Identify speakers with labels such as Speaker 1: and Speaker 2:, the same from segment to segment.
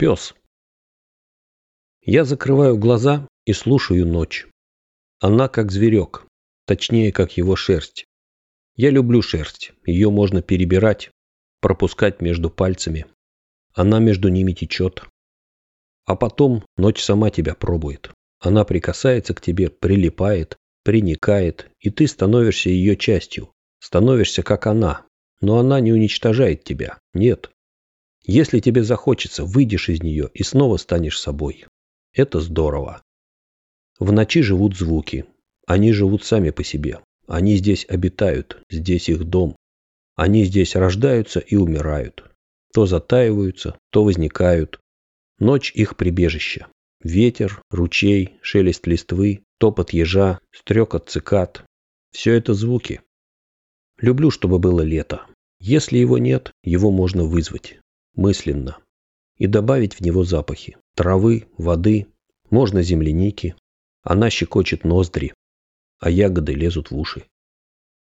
Speaker 1: Пес. Я закрываю глаза и слушаю ночь. Она как зверек, точнее, как его шерсть. Я люблю шерсть, ее можно перебирать, пропускать между пальцами. Она между ними течет. А потом ночь сама тебя пробует. Она прикасается к тебе, прилипает, приникает, и ты становишься ее частью. Становишься как она. Но она не уничтожает тебя. Нет. Если тебе захочется, выйдешь из нее и снова станешь собой. Это здорово. В ночи живут звуки. Они живут сами по себе. Они здесь обитают, здесь их дом. Они здесь рождаются и умирают. То затаиваются, то возникают. Ночь их прибежище. Ветер, ручей, шелест листвы, топот ежа, стрекот цикад. Все это звуки. Люблю, чтобы было лето. Если его нет, его можно вызвать мысленно и добавить в него запахи травы, воды, можно земляники. Она щекочет ноздри, а ягоды лезут в уши.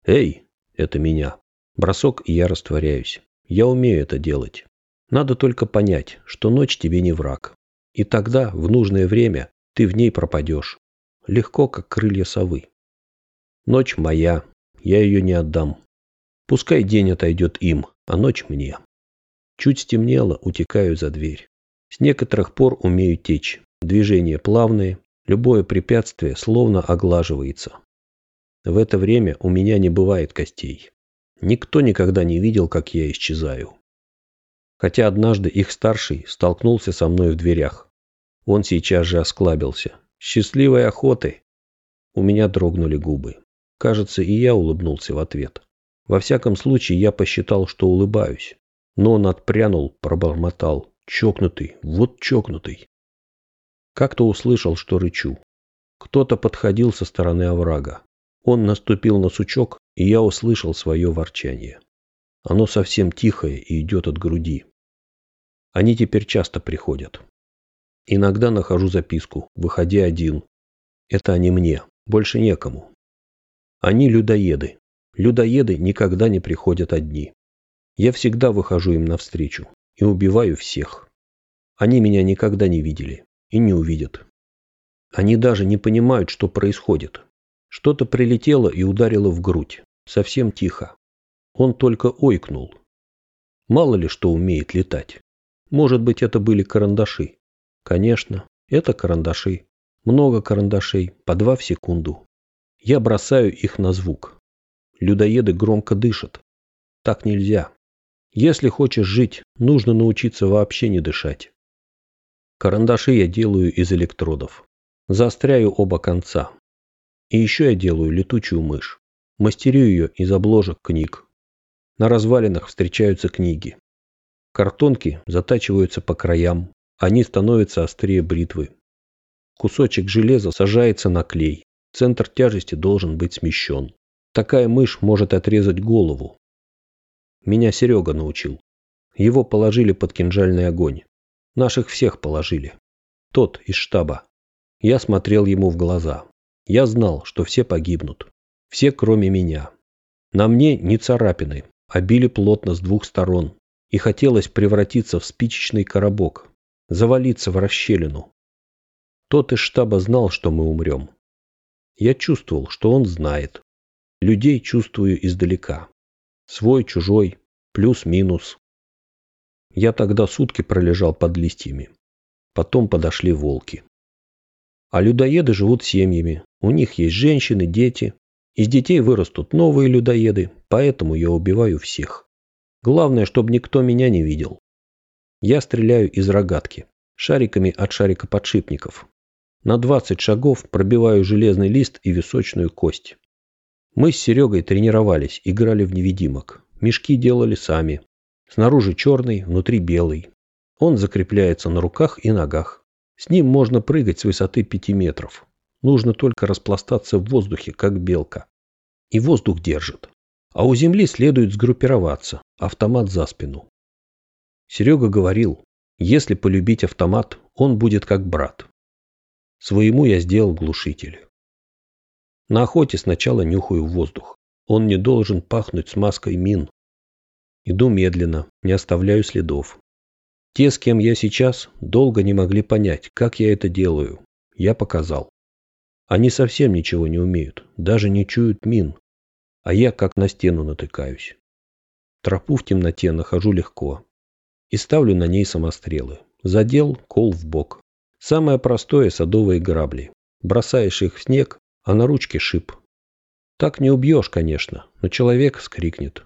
Speaker 1: Эй, это меня. Бросок, и я растворяюсь. Я умею это делать. Надо только понять, что ночь тебе не враг. И тогда, в нужное время, ты в ней пропадешь. Легко, как крылья совы. Ночь моя, я ее не отдам. Пускай день отойдет им, а ночь мне. Чуть стемнело, утекаю за дверь. С некоторых пор умею течь. Движения плавные, любое препятствие словно оглаживается. В это время у меня не бывает костей. Никто никогда не видел, как я исчезаю. Хотя однажды их старший столкнулся со мной в дверях. Он сейчас же осклабился. «Счастливой охоты!» У меня дрогнули губы. Кажется, и я улыбнулся в ответ. Во всяком случае, я посчитал, что улыбаюсь. Но он отпрянул, пробормотал. Чокнутый, вот чокнутый. Как-то услышал, что рычу. Кто-то подходил со стороны оврага. Он наступил на сучок, и я услышал свое ворчание. Оно совсем тихое и идет от груди. Они теперь часто приходят. Иногда нахожу записку, выходи один. Это они мне, больше некому. Они людоеды. Людоеды никогда не приходят одни. Я всегда выхожу им навстречу и убиваю всех. Они меня никогда не видели и не увидят. Они даже не понимают, что происходит. Что-то прилетело и ударило в грудь. Совсем тихо. Он только ойкнул. Мало ли что умеет летать. Может быть, это были карандаши. Конечно, это карандаши. Много карандашей, по два в секунду. Я бросаю их на звук. Людоеды громко дышат. Так нельзя. Если хочешь жить, нужно научиться вообще не дышать. Карандаши я делаю из электродов. Заостряю оба конца. И еще я делаю летучую мышь. Мастерю ее из обложек книг. На развалинах встречаются книги. Картонки затачиваются по краям. Они становятся острее бритвы. Кусочек железа сажается на клей. Центр тяжести должен быть смещен. Такая мышь может отрезать голову, меня Серега научил. Его положили под кинжальный огонь. Наших всех положили. Тот из штаба. Я смотрел ему в глаза. Я знал, что все погибнут. Все, кроме меня. На мне не царапины, а били плотно с двух сторон. И хотелось превратиться в спичечный коробок. Завалиться в расщелину. Тот из штаба знал, что мы умрем. Я чувствовал, что он знает. Людей чувствую издалека. Свой, чужой, плюс-минус. Я тогда сутки пролежал под листьями. Потом подошли волки. А людоеды живут семьями. У них есть женщины, дети. Из детей вырастут новые людоеды, поэтому я убиваю всех. Главное, чтобы никто меня не видел. Я стреляю из рогатки, шариками от шарикоподшипников. На 20 шагов пробиваю железный лист и височную кость. Мы с Серегой тренировались, играли в невидимок. Мешки делали сами. Снаружи черный, внутри белый. Он закрепляется на руках и ногах. С ним можно прыгать с высоты 5 метров. Нужно только распластаться в воздухе, как белка. И воздух держит. А у земли следует сгруппироваться. Автомат за спину. Серега говорил, если полюбить автомат, он будет как брат. Своему я сделал глушитель. На охоте сначала нюхаю воздух. Он не должен пахнуть смазкой мин. Иду медленно, не оставляю следов. Те, с кем я сейчас, долго не могли понять, как я это делаю. Я показал. Они совсем ничего не умеют, даже не чуют мин. А я как на стену натыкаюсь. Тропу в темноте нахожу легко. И ставлю на ней самострелы. Задел, кол в бок. Самое простое садовые грабли. Бросаешь их в снег, а на ручке шип. Так не убьешь, конечно, но человек скрикнет.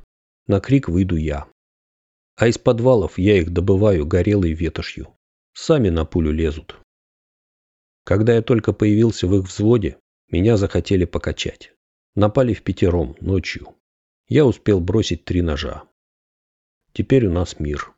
Speaker 1: На крик выйду я. А из подвалов я их добываю горелой ветошью. Сами на пулю лезут. Когда я только появился в их взводе, меня захотели покачать. Напали в пятером ночью. Я успел бросить три ножа. Теперь у нас мир.